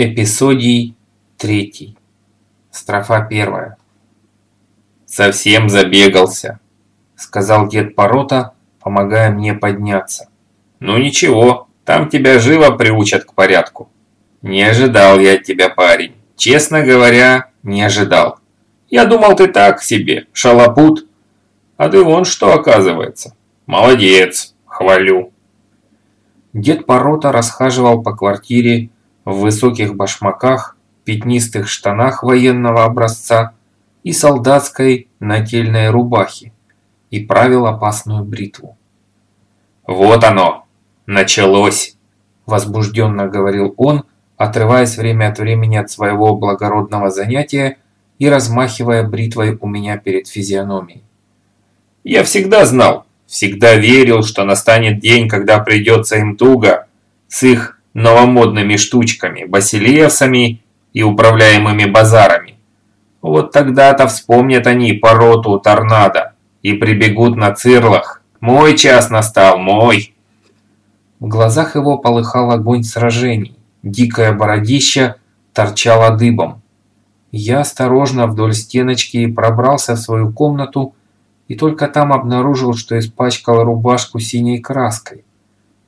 Эпизодий третий. Строфа первая. «Совсем забегался», — сказал дед Порота, помогая мне подняться. «Ну ничего, там тебя живо приучат к порядку». «Не ожидал я от тебя, парень. Честно говоря, не ожидал. Я думал, ты так себе, шалопут. А ты вон что, оказывается. Молодец, хвалю». Дед Порота расхаживал по квартире в высоких башмаках, пятнистых штанах военного образца и солдатской нательной рубахе и правил опасную бритву. «Вот оно! Началось!» – возбужденно говорил он, отрываясь время от времени от своего благородного занятия и размахивая бритвой у меня перед физиономией. «Я всегда знал, всегда верил, что настанет день, когда придется им туго, с их новомодными штучками, басилевсами и управляемыми базарами. Вот тогда-то вспомнят они пороту торнадо и прибегут на цирлах. Мой час настал, мой. В глазах его полыхал огонь сражений. Дикое бородище торчало дыбом. Я осторожно вдоль стеночки пробрался в свою комнату и только там обнаружил, что испачкал рубашку синей краской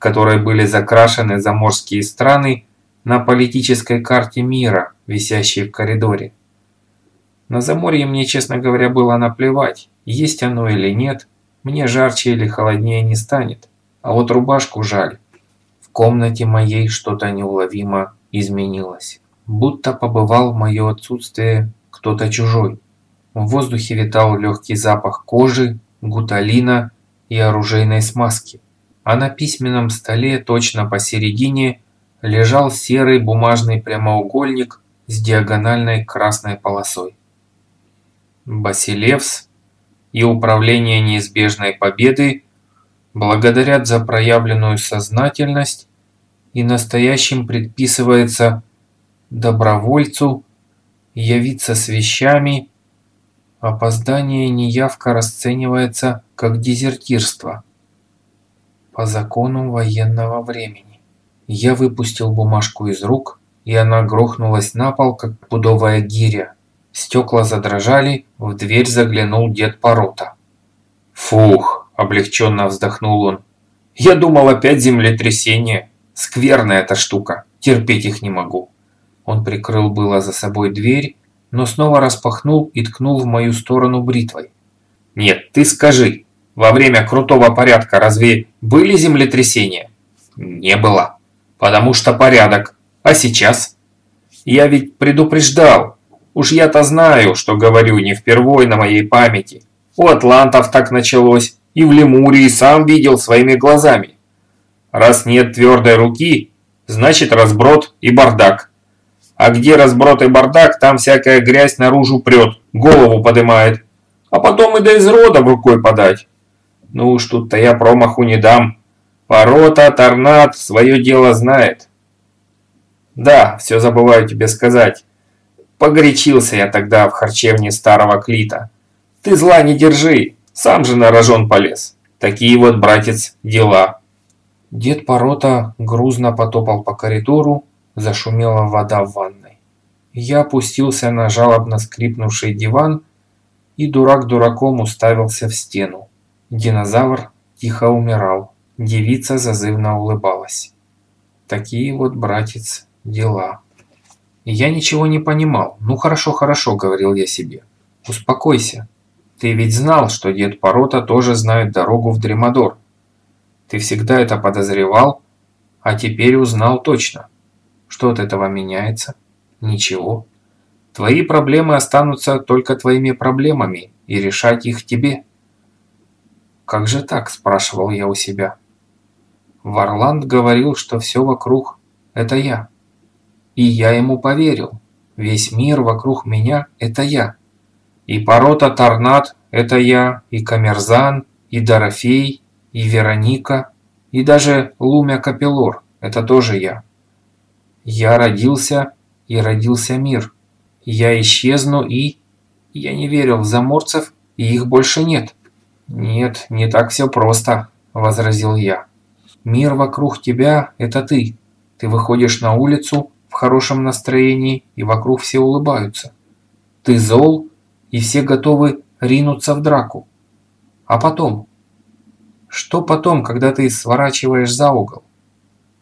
которой были закрашены заморские страны на политической карте мира, висящей в коридоре. На Заморье мне, честно говоря, было наплевать, есть оно или нет, мне жарче или холоднее не станет, а вот рубашку жаль. В комнате моей что-то неуловимо изменилось, будто побывал в мое отсутствие кто-то чужой. В воздухе витал легкий запах кожи, гуталина и оружейной смазки а на письменном столе точно посередине лежал серый бумажный прямоугольник с диагональной красной полосой. Басилевс и Управление неизбежной победы благодарят за проявленную сознательность и настоящим предписывается добровольцу явиться с вещами, опоздание и неявка расценивается как дезертирство по закону военного времени. Я выпустил бумажку из рук, и она грохнулась на пол, как пудовая гиря. Стекла задрожали, в дверь заглянул дед Порота. «Фух!» – облегченно вздохнул он. «Я думал опять землетрясение. Скверная эта штука, терпеть их не могу». Он прикрыл было за собой дверь, но снова распахнул и ткнул в мою сторону бритвой. «Нет, ты скажи, во время крутого порядка разве были землетрясения? Не было. Потому что порядок. А сейчас? Я ведь предупреждал. Уж я-то знаю, что говорю не впервой на моей памяти. У атлантов так началось. И в Лемурии сам видел своими глазами. Раз нет твердой руки, значит разброд и бардак. А где разброд и бардак, там всякая грязь наружу прет, голову подымает. А потом и до изрода рукой подать. Ну уж тут-то я промаху не дам. Ворота, торнад, свое дело знает. Да, все забываю тебе сказать. Погорячился я тогда в харчевне старого Клита. Ты зла не держи, сам же на рожон полез. Такие вот, братец, дела. Дед Порота грузно потопал по коридору, зашумела вода в ванной. Я опустился на жалобно скрипнувший диван и дурак дураком уставился в стену. Динозавр тихо умирал, девица зазывно улыбалась. Такие вот, братец, дела. я ничего не понимал. Ну хорошо, хорошо, говорил я себе. Успокойся. Ты ведь знал, что дед Порота тоже знает дорогу в Дремадор. Ты всегда это подозревал, а теперь узнал точно. Что от этого меняется? Ничего. Твои проблемы останутся только твоими проблемами, и решать их тебе. «Как же так?» – спрашивал я у себя. Варланд говорил, что все вокруг – это я. И я ему поверил. Весь мир вокруг меня – это я. И Порота Торнад – это я, и Камерзан, и Дорофей, и Вероника, и даже Лумя Капеллор – это тоже я. Я родился, и родился мир. Я исчезну, и... Я не верил в заморцев, и их больше нет. «Нет, не так все просто», – возразил я. «Мир вокруг тебя – это ты. Ты выходишь на улицу, в хорошем настроении, и вокруг все улыбаются. Ты зол, и все готовы ринуться в драку. А потом? Что потом, когда ты сворачиваешь за угол?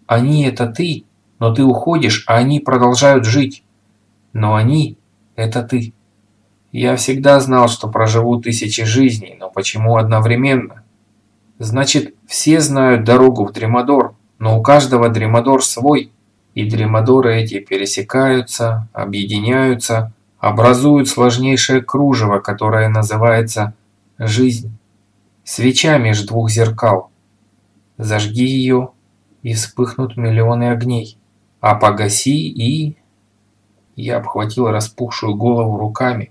Они – это ты, но ты уходишь, а они продолжают жить. Но они – это ты. Я всегда знал, что проживу тысячи жизней, но почему одновременно? Значит, все знают дорогу в Дремадор, но у каждого Дремадор свой, и Дремадоры эти пересекаются, объединяются, образуют сложнейшее кружево, которое называется жизнь. Свеча меж двух зеркал. Зажги ее, и вспыхнут миллионы огней. А погаси и... Я обхватил распухшую голову руками.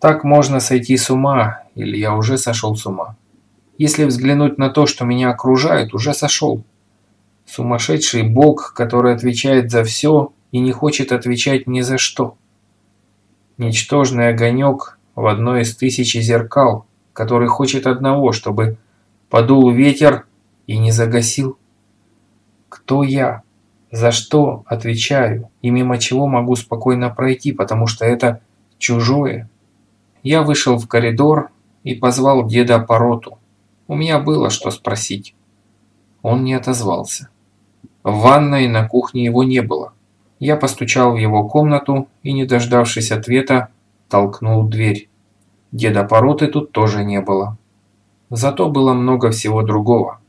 Так можно сойти с ума, или я уже сошел с ума. Если взглянуть на то, что меня окружает, уже сошел. Сумасшедший бог, который отвечает за все и не хочет отвечать ни за что. Ничтожный огонек в одной из тысячи зеркал, который хочет одного, чтобы подул ветер и не загасил. Кто я? За что отвечаю и мимо чего могу спокойно пройти, потому что это чужое? Я вышел в коридор и позвал деда по роту. У меня было что спросить. Он не отозвался. В ванной на кухне его не было. Я постучал в его комнату и, не дождавшись ответа, толкнул дверь. Деда Пороты тут тоже не было. Зато было много всего другого.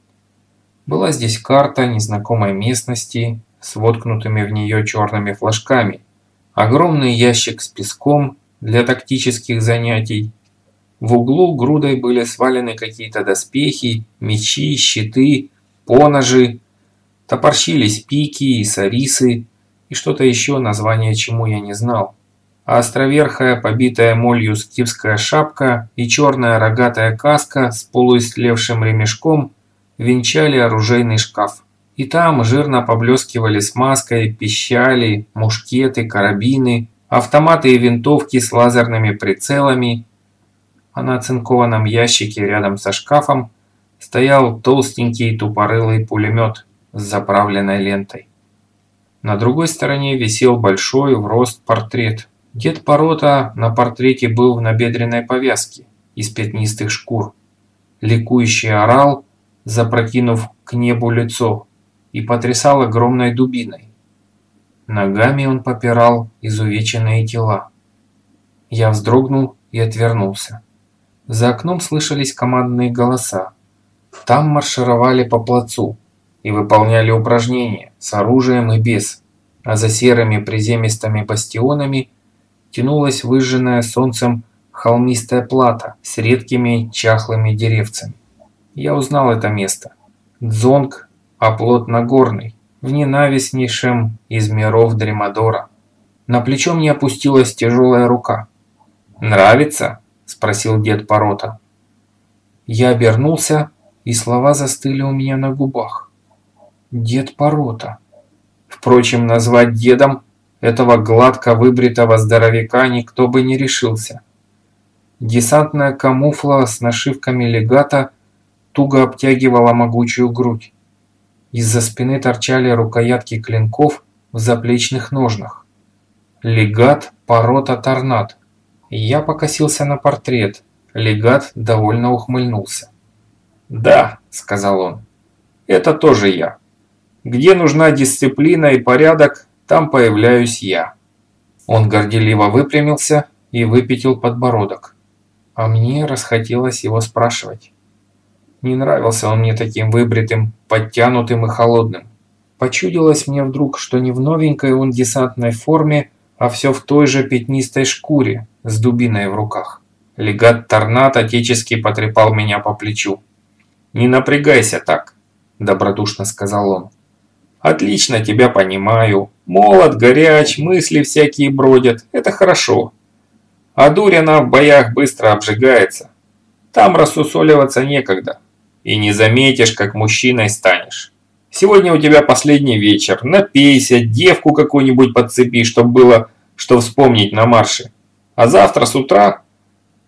Была здесь карта незнакомой местности с воткнутыми в нее черными флажками, огромный ящик с песком для тактических занятий. В углу грудой были свалены какие-то доспехи, мечи, щиты, поножи, топорщились пики и сарисы и что-то еще, название чему я не знал. А островерхая, побитая молью скифская шапка и черная рогатая каска с полуистлевшим ремешком венчали оружейный шкаф. И там жирно поблескивали смазкой, пищали, мушкеты, карабины, автоматы и винтовки с лазерными прицелами, а на оцинкованном ящике рядом со шкафом стоял толстенький тупорылый пулемет с заправленной лентой. На другой стороне висел большой в рост портрет. Дед Порота на портрете был в набедренной повязке из пятнистых шкур. Ликующий орал, запрокинув к небу лицо, и потрясал огромной дубиной. Ногами он попирал изувеченные тела. Я вздрогнул и отвернулся. За окном слышались командные голоса. Там маршировали по плацу и выполняли упражнения с оружием и без, а за серыми приземистыми бастионами тянулась выжженная солнцем холмистая плата с редкими чахлыми деревцами. Я узнал это место. Дзонг, оплот Нагорный, в ненавистнейшем из миров Дремадора. На плечо мне опустилась тяжелая рука. «Нравится?» – спросил дед Порота. Я обернулся, и слова застыли у меня на губах. Дед Порота. Впрочем, назвать дедом этого гладко выбритого здоровяка никто бы не решился. Десантная камуфла с нашивками легата туго обтягивала могучую грудь. Из-за спины торчали рукоятки клинков в заплечных ножнах. Легат порота торнад. Я покосился на портрет. Легат довольно ухмыльнулся. «Да», — сказал он, — «это тоже я. Где нужна дисциплина и порядок, там появляюсь я». Он горделиво выпрямился и выпятил подбородок. А мне расхотелось его спрашивать. Не нравился он мне таким выбритым, подтянутым и холодным. Почудилось мне вдруг, что не в новенькой он десантной форме, а все в той же пятнистой шкуре, с дубиной в руках. Легат Торнат отечески потрепал меня по плечу. «Не напрягайся так», – добродушно сказал он. «Отлично тебя понимаю. Молод, горяч, мысли всякие бродят. Это хорошо. А дурь она в боях быстро обжигается. Там рассусоливаться некогда и не заметишь, как мужчиной станешь. Сегодня у тебя последний вечер, напейся, девку какую-нибудь подцепи, чтобы было что вспомнить на марше. А завтра с утра...»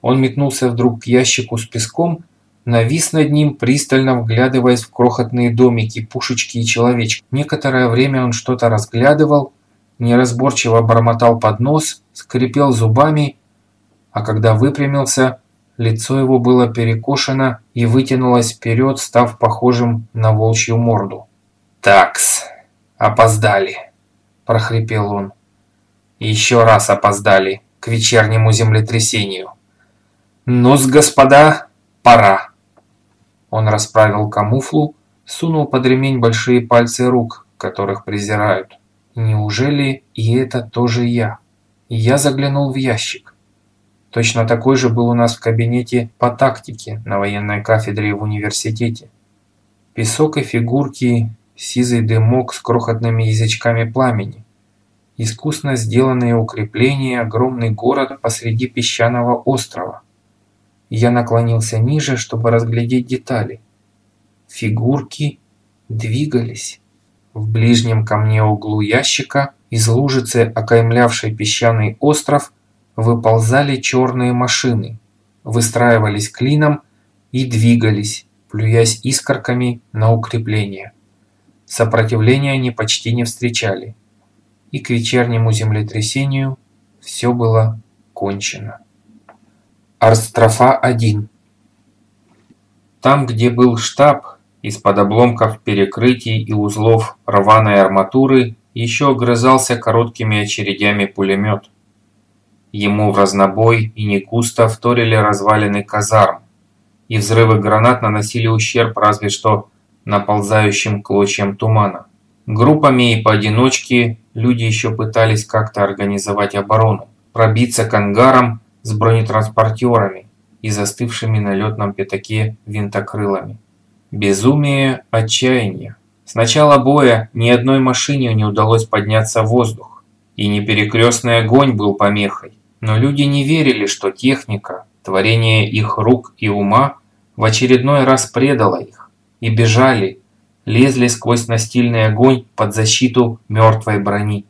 Он метнулся вдруг к ящику с песком, навис над ним, пристально вглядываясь в крохотные домики, пушечки и человечки. Некоторое время он что-то разглядывал, неразборчиво бормотал под нос, скрипел зубами, а когда выпрямился, лицо его было перекошено и вытянулось вперед, став похожим на волчью морду. «Такс, опоздали!» – прохрипел он. «Еще раз опоздали к вечернему землетрясению. Ну-с, господа, пора!» Он расправил камуфлу, сунул под ремень большие пальцы рук, которых презирают. Неужели и это тоже я? Я заглянул в ящик. Точно такой же был у нас в кабинете по тактике на военной кафедре в университете. Песок и фигурки, сизый дымок с крохотными язычками пламени. Искусно сделанные укрепления, огромный город посреди песчаного острова. Я наклонился ниже, чтобы разглядеть детали. Фигурки двигались. В ближнем ко мне углу ящика из лужицы, окаймлявшей песчаный остров, выползали черные машины, выстраивались клином и двигались, плюясь искорками на укрепление. Сопротивления они почти не встречали. И к вечернему землетрясению все было кончено. Арстрофа 1 Там, где был штаб, из-под обломков перекрытий и узлов рваной арматуры еще огрызался короткими очередями пулемет. Ему в разнобой и не густо вторили развалины казарм, и взрывы гранат наносили ущерб разве что наползающим клочьям тумана. Группами и поодиночке люди еще пытались как-то организовать оборону, пробиться к ангарам с бронетранспортерами и застывшими на летном пятаке винтокрылами. Безумие, отчаяние. С начала боя ни одной машине не удалось подняться в воздух, и не перекрестный огонь был помехой. Но люди не верили, что техника, творение их рук и ума, в очередной раз предала их, и бежали, лезли сквозь настильный огонь под защиту мертвой брони.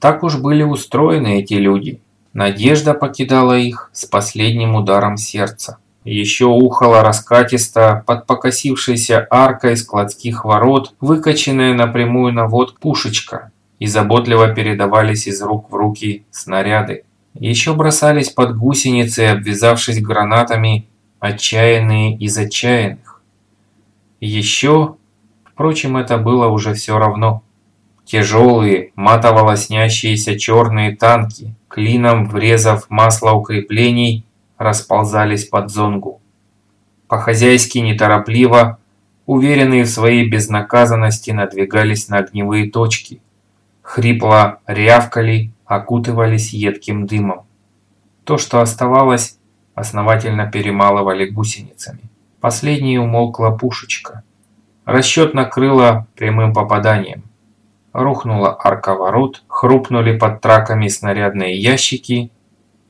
Так уж были устроены эти люди. Надежда покидала их с последним ударом сердца. Еще ухало раскатисто под покосившейся аркой складских ворот, выкаченная напрямую на вод пушечка, и заботливо передавались из рук в руки снаряды. Еще бросались под гусеницы, обвязавшись гранатами, отчаянные из отчаянных. Еще, впрочем, это было уже все равно. Тяжелые, матово-лоснящиеся черные танки, клином врезав масло укреплений, расползались под зонгу. По-хозяйски неторопливо, уверенные в своей безнаказанности, надвигались на огневые точки. Хрипло рявкали, окутывались едким дымом. То, что оставалось, основательно перемалывали гусеницами. Последней умолкла пушечка. Расчет накрыло прямым попаданием. Рухнула арка ворот, хрупнули под траками снарядные ящики,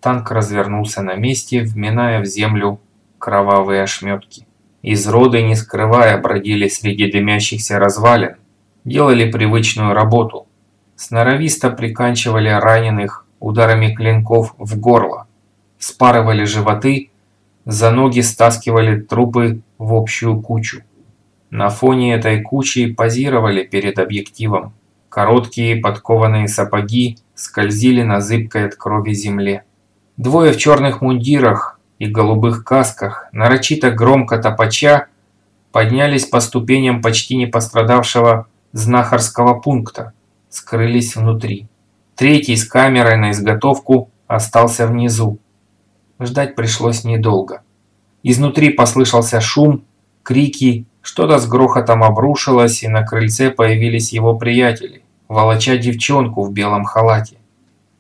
Танк развернулся на месте, вминая в землю кровавые ошметки. Изроды, не скрывая, бродили среди дымящихся развалин, делали привычную работу. Сноровисто приканчивали раненых ударами клинков в горло, спарывали животы, за ноги стаскивали трупы в общую кучу. На фоне этой кучи позировали перед объективом. Короткие подкованные сапоги скользили на зыбкой от крови земле. Двое в черных мундирах и голубых касках, нарочито громко топача, поднялись по ступеням почти не пострадавшего знахарского пункта, скрылись внутри. Третий с камерой на изготовку остался внизу. Ждать пришлось недолго. Изнутри послышался шум, крики, что-то с грохотом обрушилось, и на крыльце появились его приятели, волоча девчонку в белом халате.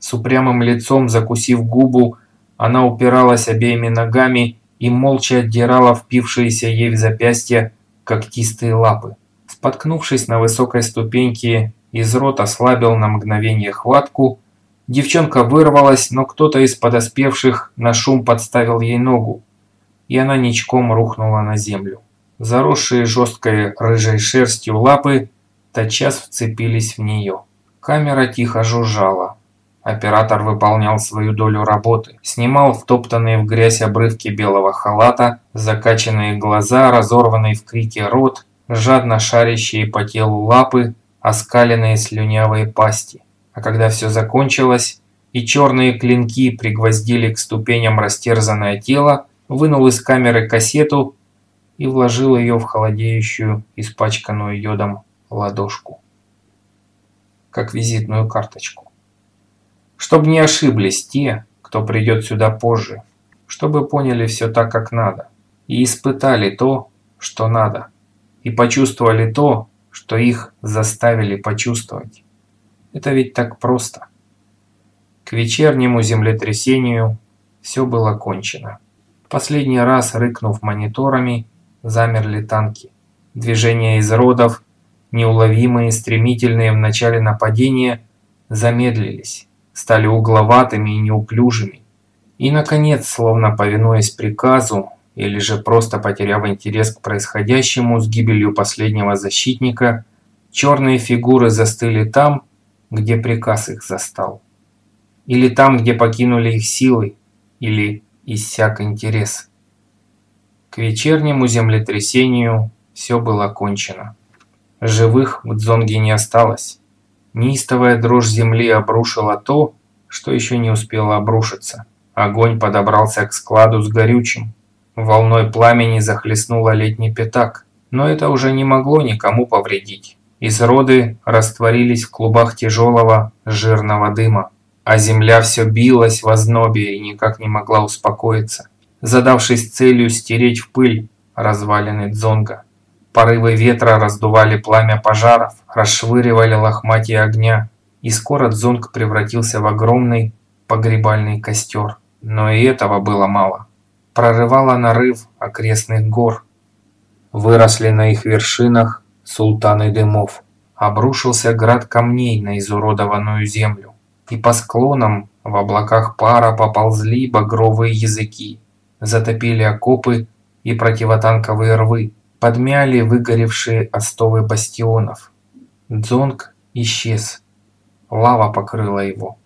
С упрямым лицом, закусив губу, она упиралась обеими ногами и молча отдирала впившиеся ей в запястье когтистые лапы. Споткнувшись на высокой ступеньке, из рот ослабил на мгновение хватку. Девчонка вырвалась, но кто-то из подоспевших на шум подставил ей ногу, и она ничком рухнула на землю. Заросшие жесткой рыжей шерстью лапы тотчас вцепились в нее. Камера тихо жужжала. Оператор выполнял свою долю работы. Снимал втоптанные в грязь обрывки белого халата, закачанные глаза, разорванный в крике рот, жадно шарящие по телу лапы, оскаленные слюнявые пасти. А когда все закончилось, и черные клинки пригвоздили к ступеням растерзанное тело, вынул из камеры кассету и вложил ее в холодеющую, испачканную йодом ладошку. Как визитную карточку. Чтобы не ошиблись те, кто придет сюда позже, чтобы поняли все так, как надо, и испытали то, что надо, и почувствовали то, что их заставили почувствовать. Это ведь так просто. К вечернему землетрясению все было кончено. Последний раз, рыкнув мониторами, замерли танки. Движения из родов, неуловимые, стремительные в начале нападения, замедлились, стали угловатыми и неуклюжими. И, наконец, словно повинуясь приказу, или же просто потеряв интерес к происходящему с гибелью последнего защитника, черные фигуры застыли там, где приказ их застал или там, где покинули их силы, или иссяк интерес. К вечернему землетрясению все было кончено. Живых в Дзонге не осталось. Неистовая дрожь земли обрушила то, что еще не успело обрушиться. Огонь подобрался к складу с горючим. Волной пламени захлестнула летний пятак, но это уже не могло никому повредить. Изроды растворились в клубах тяжелого жирного дыма а земля все билась в ознобе и никак не могла успокоиться, задавшись целью стереть в пыль развалины Дзонга. Порывы ветра раздували пламя пожаров, расшвыривали лохматья огня, и скоро Дзонг превратился в огромный погребальный костер. Но и этого было мало. Прорывало нарыв окрестных гор. Выросли на их вершинах султаны дымов. Обрушился град камней на изуродованную землю и по склонам в облаках пара поползли багровые языки, затопили окопы и противотанковые рвы, подмяли выгоревшие остовы бастионов. Дзонг исчез, лава покрыла его,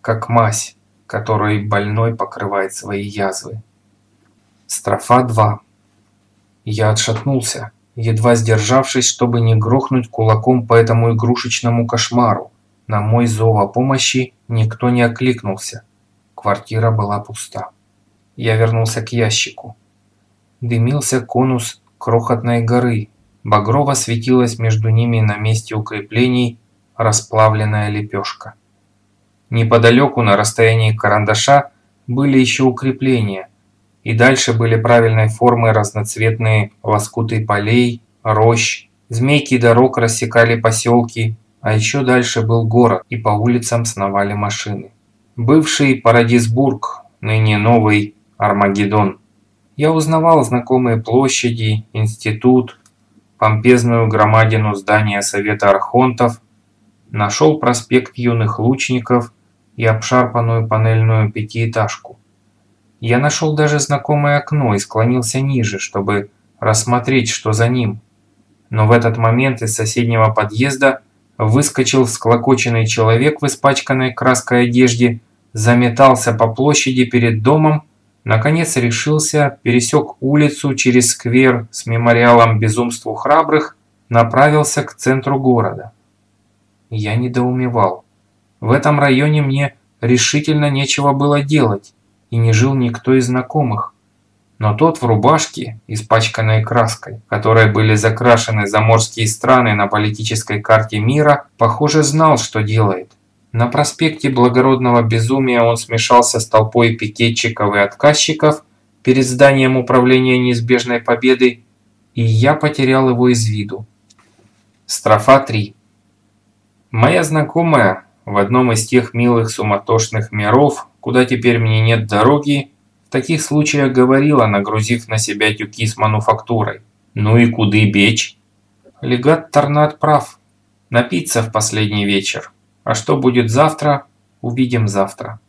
как мазь, которой больной покрывает свои язвы. Строфа 2. Я отшатнулся, едва сдержавшись, чтобы не грохнуть кулаком по этому игрушечному кошмару, на мой зов о помощи никто не окликнулся. Квартира была пуста. Я вернулся к ящику. Дымился конус крохотной горы. Багрово светилась между ними на месте укреплений расплавленная лепешка. Неподалеку на расстоянии карандаша были еще укрепления, и дальше были правильной формы разноцветные лоскуты полей, рощ, змейки дорог рассекали поселки, а еще дальше был город, и по улицам сновали машины. Бывший Парадисбург, ныне новый Армагеддон. Я узнавал знакомые площади, институт, помпезную громадину здания Совета Архонтов, нашел проспект юных лучников и обшарпанную панельную пятиэтажку. Я нашел даже знакомое окно и склонился ниже, чтобы рассмотреть, что за ним. Но в этот момент из соседнего подъезда выскочил всклокоченный человек в испачканной краской одежде, заметался по площади перед домом, наконец решился, пересек улицу через сквер с мемориалом безумству храбрых, направился к центру города. Я недоумевал. В этом районе мне решительно нечего было делать, и не жил никто из знакомых. Но тот в рубашке, испачканной краской, которой были закрашены заморские страны на политической карте мира, похоже знал, что делает. На проспекте благородного безумия он смешался с толпой пикетчиков и отказчиков перед зданием управления неизбежной победы, и я потерял его из виду. Строфа 3. Моя знакомая в одном из тех милых суматошных миров, куда теперь мне нет дороги, в таких случаях говорила, нагрузив на себя тюки с мануфактурой. «Ну и куды бечь?» Легат Торнат прав. Напиться в последний вечер. А что будет завтра, увидим завтра.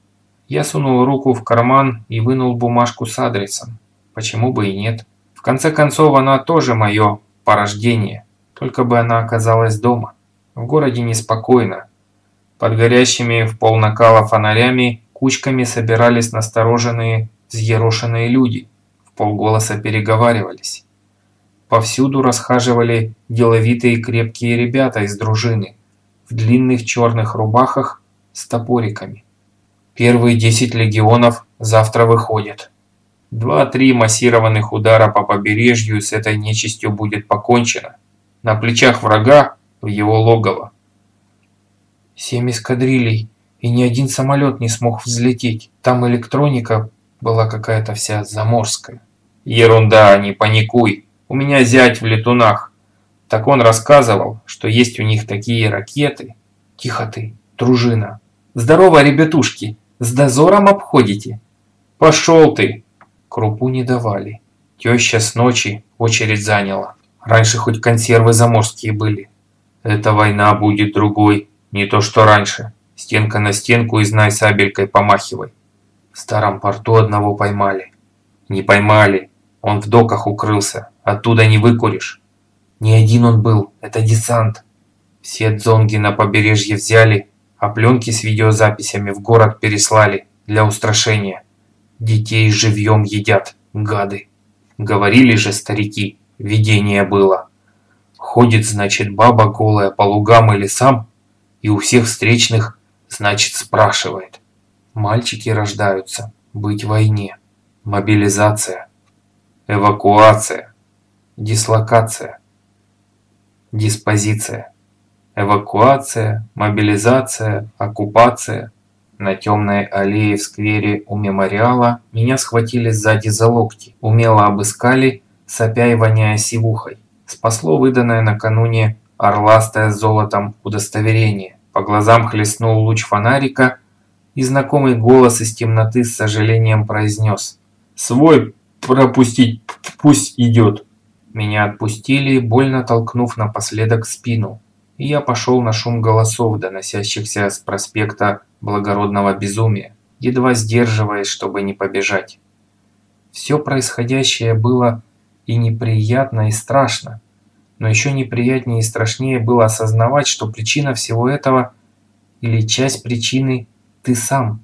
Я сунул руку в карман и вынул бумажку с адресом. Почему бы и нет? В конце концов, она тоже мое порождение. Только бы она оказалась дома. В городе неспокойно. Под горящими в пол накала фонарями кучками собирались настороженные взъерошенные люди, в полголоса переговаривались. Повсюду расхаживали деловитые крепкие ребята из дружины, в длинных черных рубахах с топориками. Первые десять легионов завтра выходят. Два-три массированных удара по побережью с этой нечистью будет покончено. На плечах врага в его логово. Семь эскадрилей, и ни один самолет не смог взлететь. Там электроника была какая-то вся заморская. Ерунда, не паникуй. У меня зять в летунах. Так он рассказывал, что есть у них такие ракеты. Тихо ты, дружина. Здорово, ребятушки. С дозором обходите? Пошел ты. Крупу не давали. Теща с ночи очередь заняла. Раньше хоть консервы заморские были. Эта война будет другой, не то что раньше. Стенка на стенку и знай сабелькой помахивай. В старом порту одного поймали. Не поймали. Он в доках укрылся. Оттуда не выкуришь. Не один он был. Это десант. Все дзонги на побережье взяли, а пленки с видеозаписями в город переслали для устрашения. Детей живьем едят, гады. Говорили же старики, видение было. Ходит, значит, баба голая по лугам и лесам, и у всех встречных, значит, спрашивает. Мальчики рождаются, быть в войне, мобилизация, эвакуация, дислокация, диспозиция, эвакуация, мобилизация, оккупация. На темной аллее в сквере у мемориала меня схватили сзади за локти, умело обыскали, сопя и воняя сивухой. Спасло выданное накануне орластое золотом удостоверение. По глазам хлестнул луч фонарика, и знакомый голос из темноты с сожалением произнес «Свой пропустить, пусть идет». Меня отпустили, больно толкнув напоследок спину, и я пошел на шум голосов, доносящихся с проспекта благородного безумия, едва сдерживаясь, чтобы не побежать. Все происходящее было и неприятно, и страшно. Но еще неприятнее и страшнее было осознавать, что причина всего этого или часть причины – ты сам.